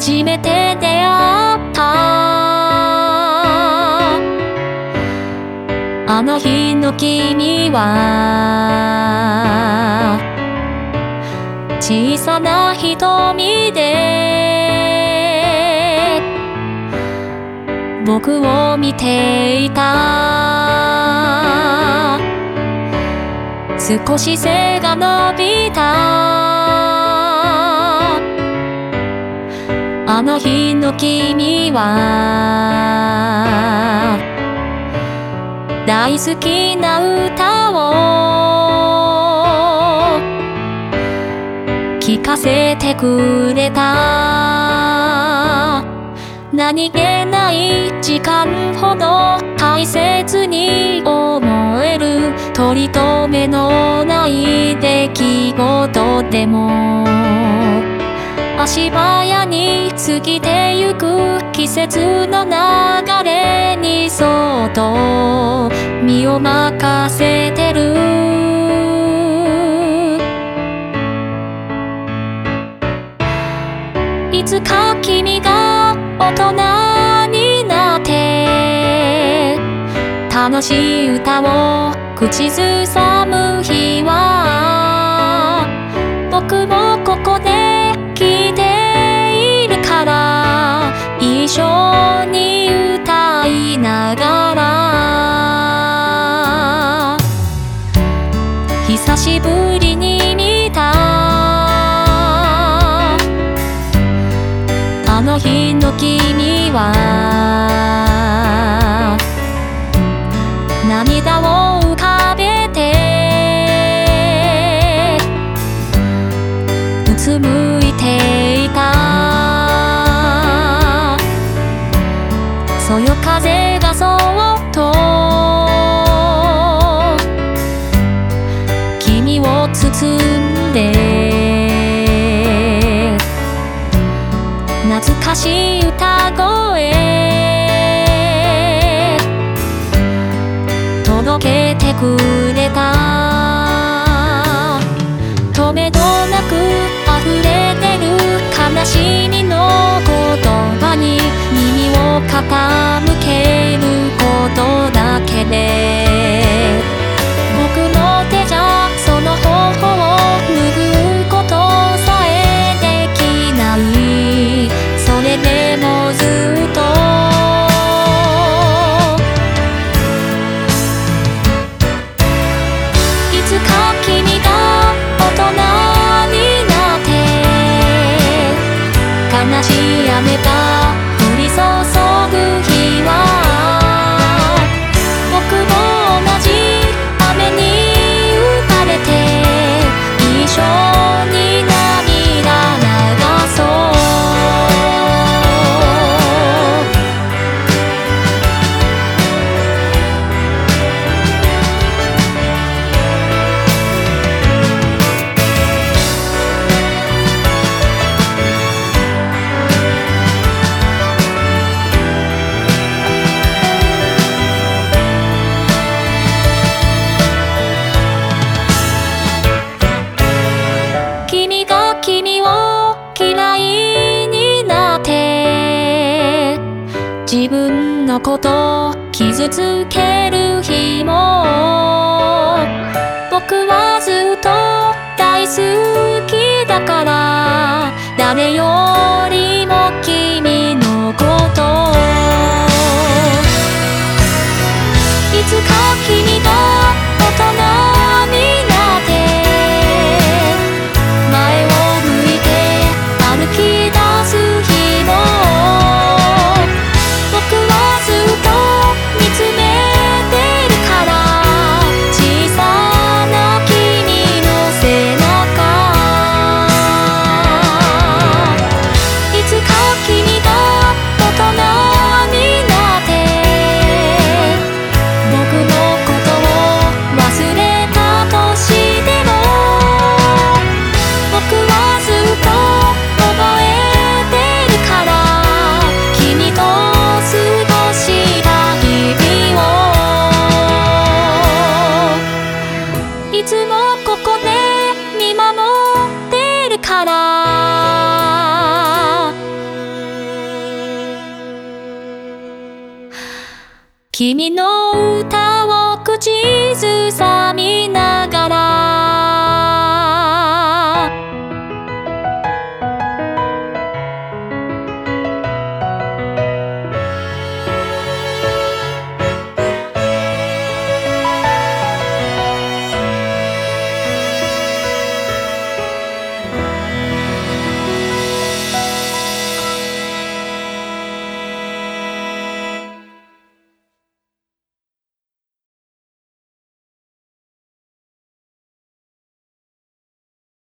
初めて出会った。あの日の君は小さな瞳で僕を見ていた。少し背が伸びた。あの日の君は大好きな歌を聞かせてくれた。何気ない時間ほど大切に思える。取り留めのない出来事でも。足早に過ぎてゆく季節の流れにそっと身を任せてる。いつか君が大人になって楽しい歌を口ずさむ日はそよ風がそっと君を包んで懐かしい歌声届けてくれ話やめた。降り注ぐ自分のこと傷つける日も僕はずっと大好きだから誰よ君の歌を